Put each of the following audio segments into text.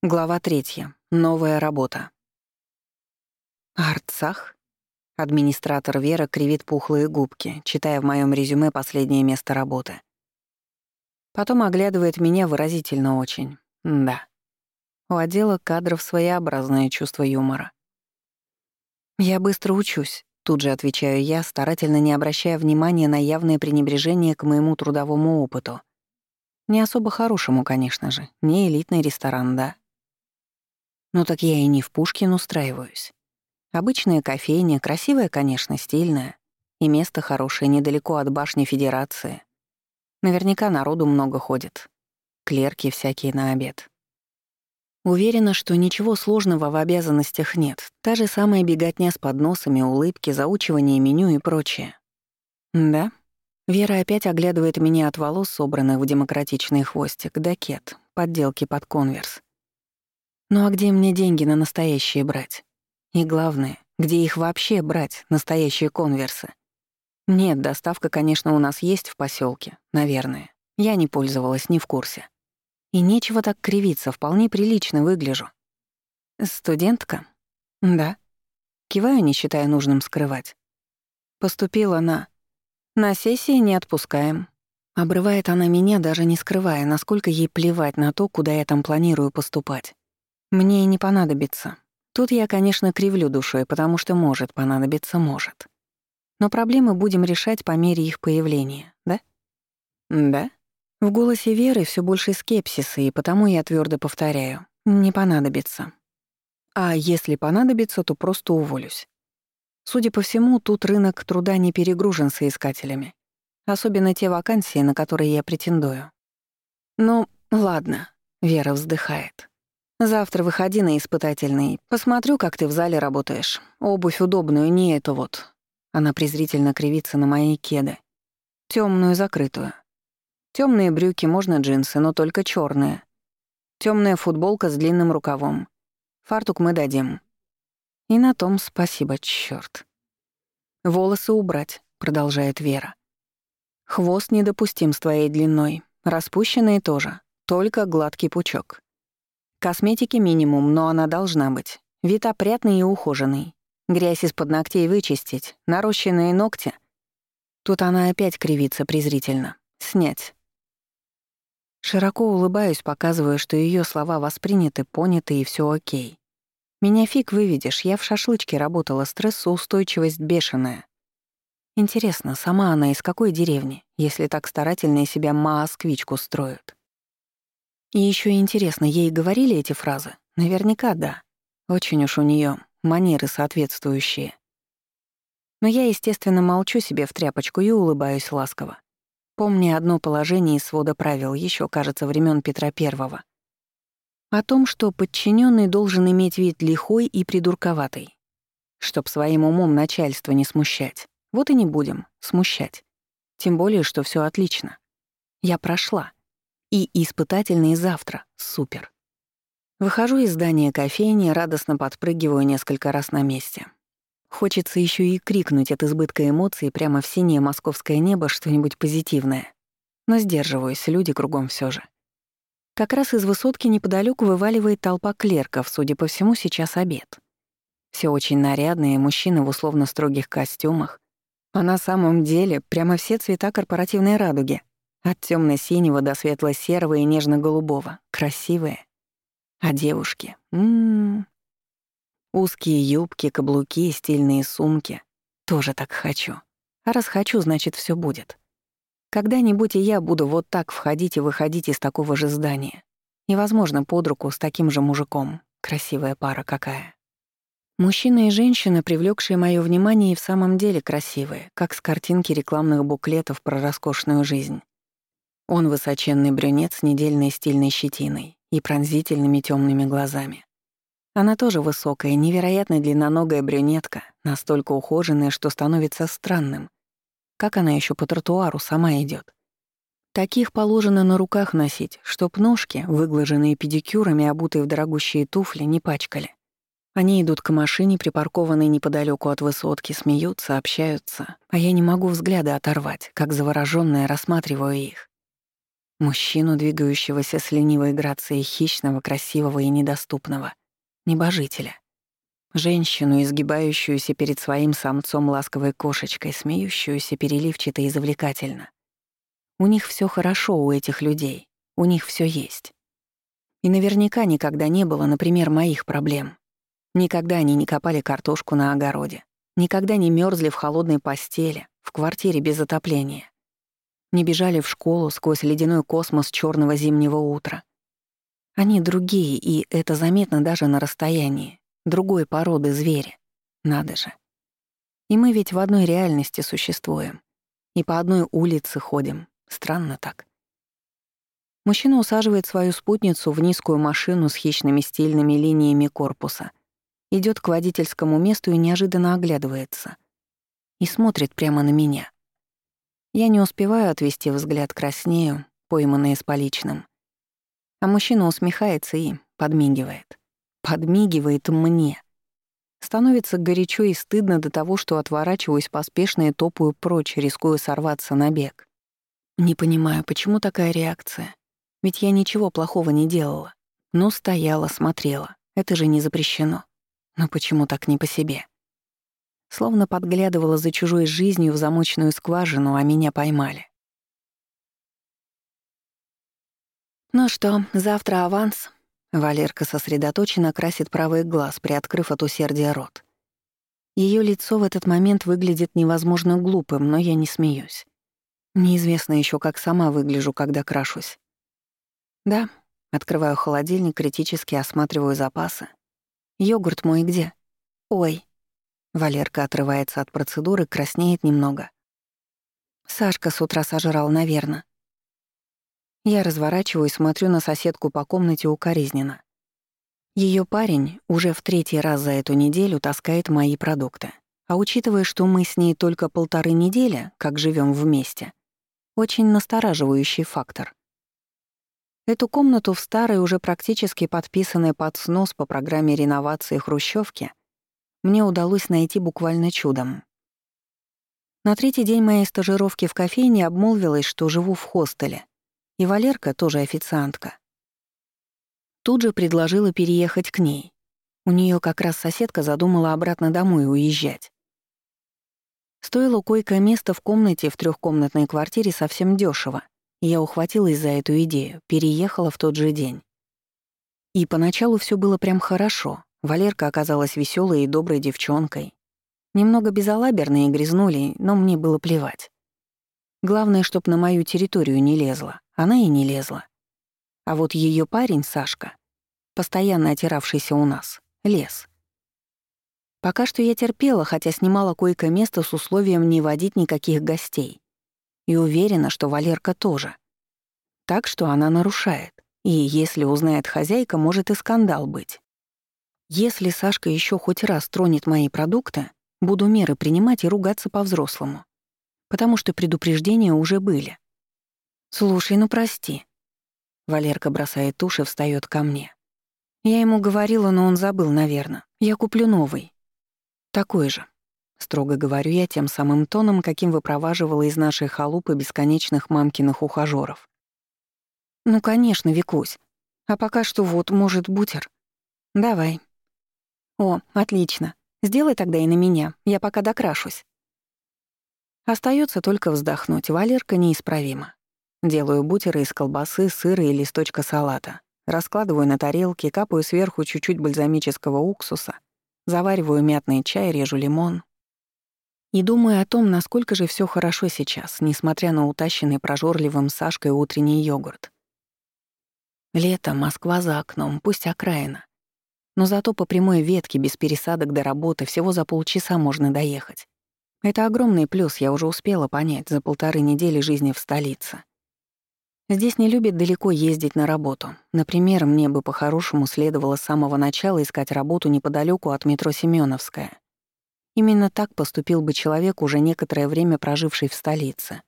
Глава третья. Новая работа. Арцах? Администратор Вера кривит пухлые губки, читая в моем резюме последнее место работы. Потом оглядывает меня выразительно очень. Да. У отдела кадров своеобразное чувство юмора. «Я быстро учусь», — тут же отвечаю я, старательно не обращая внимания на явное пренебрежение к моему трудовому опыту. Не особо хорошему, конечно же, не элитный ресторан, да. Ну так я и не в Пушкин устраиваюсь. Обычная кофейня, красивая, конечно, стильная. И место хорошее, недалеко от башни Федерации. Наверняка народу много ходит. Клерки всякие на обед. Уверена, что ничего сложного в обязанностях нет. Та же самая беготня с подносами, улыбки, заучивание меню и прочее. Да? Вера опять оглядывает меня от волос, собранных в демократичный хвостик, до кет, подделки под конверс. Ну а где мне деньги на настоящие брать? И главное, где их вообще брать, настоящие конверсы? Нет, доставка, конечно, у нас есть в поселке, наверное. Я не пользовалась, не в курсе. И нечего так кривиться, вполне прилично выгляжу. Студентка? Да. Киваю, не считая нужным скрывать. Поступила на... На сессии не отпускаем. Обрывает она меня, даже не скрывая, насколько ей плевать на то, куда я там планирую поступать. Мне и не понадобится. Тут я, конечно, кривлю душой, потому что может понадобиться, может. Но проблемы будем решать по мере их появления, да? Да. В голосе Веры все больше скепсиса, и потому я твердо повторяю. Не понадобится. А если понадобится, то просто уволюсь. Судя по всему, тут рынок труда не перегружен соискателями. Особенно те вакансии, на которые я претендую. Ну, ладно, Вера вздыхает. Завтра выходи на испытательный. Посмотрю, как ты в зале работаешь. Обувь удобную, не эту вот. Она презрительно кривится на мои кеды. Темную закрытую. Темные брюки, можно джинсы, но только черные. Темная футболка с длинным рукавом. Фартук мы дадим. И на том спасибо, чёрт. Волосы убрать, продолжает Вера. Хвост недопустим с твоей длиной. Распущенные тоже. Только гладкий пучок. Косметики минимум, но она должна быть. Вид опрятный и ухоженный. Грязь из-под ногтей вычистить, нарощенные ногти. Тут она опять кривится презрительно. Снять. Широко улыбаюсь, показывая, что ее слова восприняты, поняты и все окей. Меня фиг выведешь, я в шашлычке работала, стрессоустойчивость бешеная. Интересно, сама она из какой деревни, если так старательно из себя москвичку строят? И еще интересно, ей говорили эти фразы? Наверняка да. Очень уж у нее манеры соответствующие. Но я, естественно, молчу себе в тряпочку и улыбаюсь ласково. Помня одно положение из свода правил, еще, кажется, времен Петра Первого. О том, что подчиненный должен иметь вид лихой и придурковатый. Чтоб своим умом начальство не смущать. Вот и не будем смущать. Тем более, что все отлично. Я прошла. И испытательный завтра. Супер. Выхожу из здания кофейни, радостно подпрыгиваю несколько раз на месте. Хочется еще и крикнуть от избытка эмоций прямо в синее московское небо что-нибудь позитивное. Но сдерживаюсь, люди кругом все же. Как раз из высотки неподалеку вываливает толпа клерков, судя по всему, сейчас обед. Все очень нарядные, мужчины в условно строгих костюмах. А на самом деле прямо все цвета корпоративной радуги. От темно-синего до светло-серого и нежно-голубого. Красивые. А девушки? М -м -м. Узкие юбки, каблуки, стильные сумки. Тоже так хочу. А раз хочу, значит, все будет. Когда-нибудь и я буду вот так входить и выходить из такого же здания. И, возможно, под руку с таким же мужиком. Красивая пара какая. Мужчина и женщина, привлекшие мое внимание, и в самом деле красивые, как с картинки рекламных буклетов про роскошную жизнь. Он высоченный брюнет с недельной стильной щетиной и пронзительными темными глазами. Она тоже высокая, невероятно длинноногая брюнетка, настолько ухоженная, что становится странным. Как она еще по тротуару сама идет? Таких положено на руках носить, чтоб ножки, выглаженные педикюрами, обутые в дорогущие туфли, не пачкали. Они идут к машине, припаркованной неподалеку от высотки, смеются, общаются, а я не могу взгляда оторвать, как заворожённая рассматриваю их. Мужчину, двигающегося с ленивой грацией хищного, красивого и недоступного. Небожителя. Женщину, изгибающуюся перед своим самцом ласковой кошечкой, смеющуюся переливчато и завлекательно. У них все хорошо, у этих людей. У них все есть. И наверняка никогда не было, например, моих проблем. Никогда они не копали картошку на огороде. Никогда не мерзли в холодной постели, в квартире без отопления не бежали в школу сквозь ледяной космос черного зимнего утра. Они другие, и это заметно даже на расстоянии, другой породы звери. Надо же. И мы ведь в одной реальности существуем. И по одной улице ходим. Странно так. Мужчина усаживает свою спутницу в низкую машину с хищными стильными линиями корпуса, идет к водительскому месту и неожиданно оглядывается. И смотрит прямо на меня — я не успеваю отвести взгляд краснею, пойманные с поличным. А мужчина усмехается и подмигивает. Подмигивает мне. Становится горячо и стыдно до того, что отворачиваюсь поспешно и топаю прочь, рискую сорваться на бег. Не понимаю, почему такая реакция. Ведь я ничего плохого не делала. Ну, стояла, смотрела. Это же не запрещено. Но почему так не по себе? Словно подглядывала за чужой жизнью в замочную скважину, а меня поймали. «Ну что, завтра аванс?» Валерка сосредоточенно красит правый глаз, приоткрыв от усердия рот. Ее лицо в этот момент выглядит невозможно глупым, но я не смеюсь. Неизвестно еще, как сама выгляжу, когда крашусь. Да, открываю холодильник, критически осматриваю запасы. Йогурт мой где? Ой, Валерка отрывается от процедуры, краснеет немного. Сашка с утра сожрал, наверное. Я разворачиваюсь, смотрю на соседку по комнате укоризненно. Ее парень уже в третий раз за эту неделю таскает мои продукты. А учитывая, что мы с ней только полторы недели, как живем вместе, очень настораживающий фактор. Эту комнату в старой, уже практически подписанной под снос по программе реновации хрущевки мне удалось найти буквально чудом. На третий день моей стажировки в кофейне обмолвилась, что живу в хостеле, и Валерка, тоже официантка, тут же предложила переехать к ней. У нее как раз соседка задумала обратно домой уезжать. Стоило койко-место в комнате в трехкомнатной квартире совсем дешево, и я ухватилась за эту идею, переехала в тот же день. И поначалу все было прям хорошо. Валерка оказалась веселой и доброй девчонкой. Немного безалаберной и грязнулей, но мне было плевать. Главное, чтоб на мою территорию не лезла. Она и не лезла. А вот ее парень, Сашка, постоянно отиравшийся у нас, лез. Пока что я терпела, хотя снимала койко-место с условием не водить никаких гостей. И уверена, что Валерка тоже. Так что она нарушает. И если узнает хозяйка, может и скандал быть. Если Сашка еще хоть раз тронет мои продукты, буду меры принимать и ругаться по-взрослому. Потому что предупреждения уже были. «Слушай, ну прости». Валерка бросает тушь и встаёт ко мне. Я ему говорила, но он забыл, наверное. Я куплю новый. Такой же. Строго говорю я тем самым тоном, каким выпроваживала из нашей халупы бесконечных мамкиных ухажёров. «Ну, конечно, Викусь. А пока что вот, может, бутер? Давай, «О, отлично. Сделай тогда и на меня. Я пока докрашусь». Остается только вздохнуть. Валерка неисправима. Делаю бутеры из колбасы, сыра и листочка салата. Раскладываю на тарелке, капаю сверху чуть-чуть бальзамического уксуса, завариваю мятный чай, режу лимон. И думаю о том, насколько же все хорошо сейчас, несмотря на утащенный прожорливым Сашкой утренний йогурт. Лето, Москва за окном, пусть окраина. Но зато по прямой ветке без пересадок до работы всего за полчаса можно доехать. Это огромный плюс, я уже успела понять за полторы недели жизни в столице. Здесь не любят далеко ездить на работу. Например, мне бы по-хорошему следовало с самого начала искать работу неподалеку от метро Семёновская. Именно так поступил бы человек, уже некоторое время проживший в столице.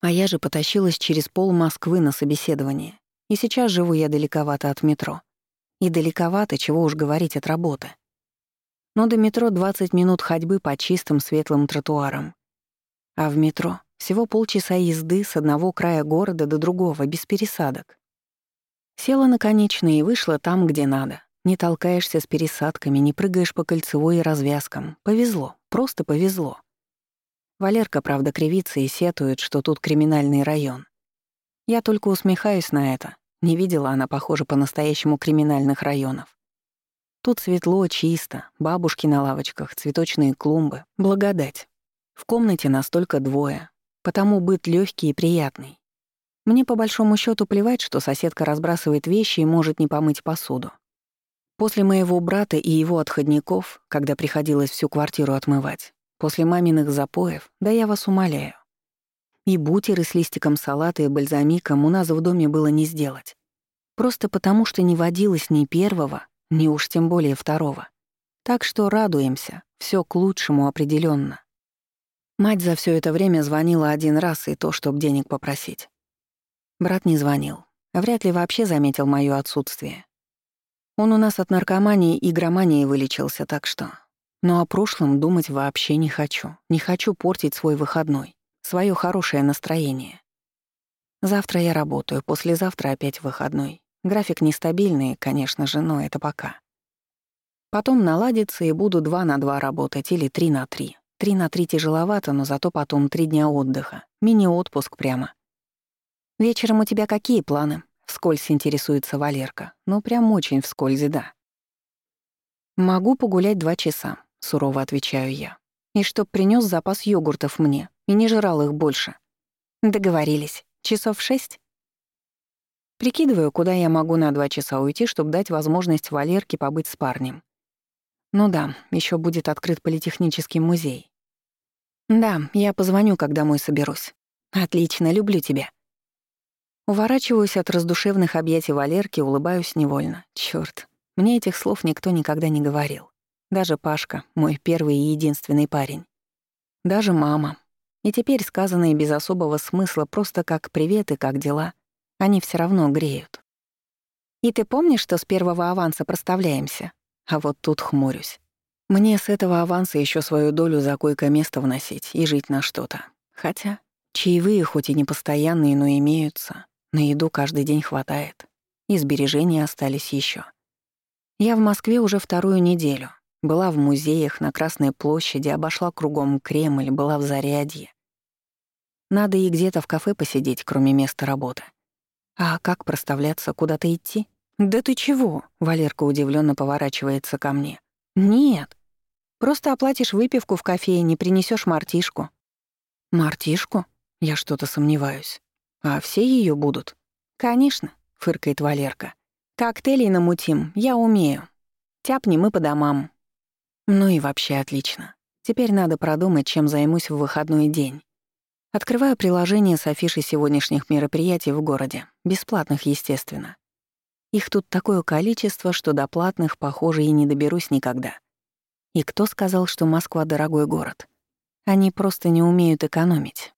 А я же потащилась через пол Москвы на собеседование. И сейчас живу я далековато от метро. И далековато, чего уж говорить от работы. Но до метро 20 минут ходьбы по чистым светлым тротуарам. А в метро Всего полчаса езды с одного края города до другого, без пересадок. Села на конечные и вышла там, где надо. Не толкаешься с пересадками, не прыгаешь по кольцевой и развязкам. Повезло, просто повезло. Валерка, правда, кривится и сетует, что тут криминальный район. Я только усмехаюсь на это. Не видела она, похоже, по-настоящему криминальных районов. Тут светло, чисто, бабушки на лавочках, цветочные клумбы. Благодать. В комнате настолько двое, потому быт легкий и приятный. Мне по большому счету плевать, что соседка разбрасывает вещи и может не помыть посуду. После моего брата и его отходников, когда приходилось всю квартиру отмывать, после маминых запоев, да я вас умоляю. И бутеры с листиком салата и бальзамиком у нас в доме было не сделать. Просто потому, что не водилось ни первого, ни уж тем более второго. Так что радуемся, все к лучшему определенно. Мать за все это время звонила один раз, и то, чтоб денег попросить. Брат не звонил. Вряд ли вообще заметил моё отсутствие. Он у нас от наркомании и громании вылечился, так что... Но о прошлом думать вообще не хочу. Не хочу портить свой выходной, свое хорошее настроение. Завтра я работаю, послезавтра опять выходной. График нестабильный, конечно же, но это пока. Потом наладится и буду два на два работать или три на три. Три на три тяжеловато, но зато потом три дня отдыха. Мини-отпуск прямо. «Вечером у тебя какие планы?» — вскользь интересуется Валерка. Ну, прям очень вскользь, да. «Могу погулять два часа», — сурово отвечаю я. «И чтоб принёс запас йогуртов мне, и не жрал их больше». «Договорились. Часов шесть?» Прикидываю, куда я могу на два часа уйти, чтобы дать возможность Валерке побыть с парнем. Ну да, еще будет открыт политехнический музей. Да, я позвоню, когда домой соберусь. Отлично, люблю тебя. Уворачиваюсь от раздушевных объятий Валерки, улыбаюсь невольно. Чёрт, мне этих слов никто никогда не говорил. Даже Пашка, мой первый и единственный парень. Даже мама. И теперь сказанные без особого смысла, просто как «привет» и «как дела», они все равно греют. «И ты помнишь, что с первого аванса проставляемся?» А вот тут хмурюсь. Мне с этого аванса еще свою долю за койко-место вносить и жить на что-то. Хотя чаевые хоть и не постоянные, но имеются. На еду каждый день хватает. И сбережения остались еще. Я в Москве уже вторую неделю. Была в музеях, на Красной площади, обошла кругом Кремль, была в Зарядье. Надо и где-то в кафе посидеть, кроме места работы. А как проставляться, куда-то идти? Да ты чего? Валерка удивленно поворачивается ко мне. Нет. Просто оплатишь выпивку в кофейне, принесешь мартишку. Мартишку? Я что-то сомневаюсь. А все ее будут? Конечно, фыркает Валерка. Коктейлей намутим, я умею. Тяпни мы по домам. Ну и вообще отлично. Теперь надо продумать, чем займусь в выходной день. Открываю приложение с афишей сегодняшних мероприятий в городе. Бесплатных, естественно. Их тут такое количество, что до платных, похоже, и не доберусь никогда. И кто сказал, что Москва — дорогой город? Они просто не умеют экономить.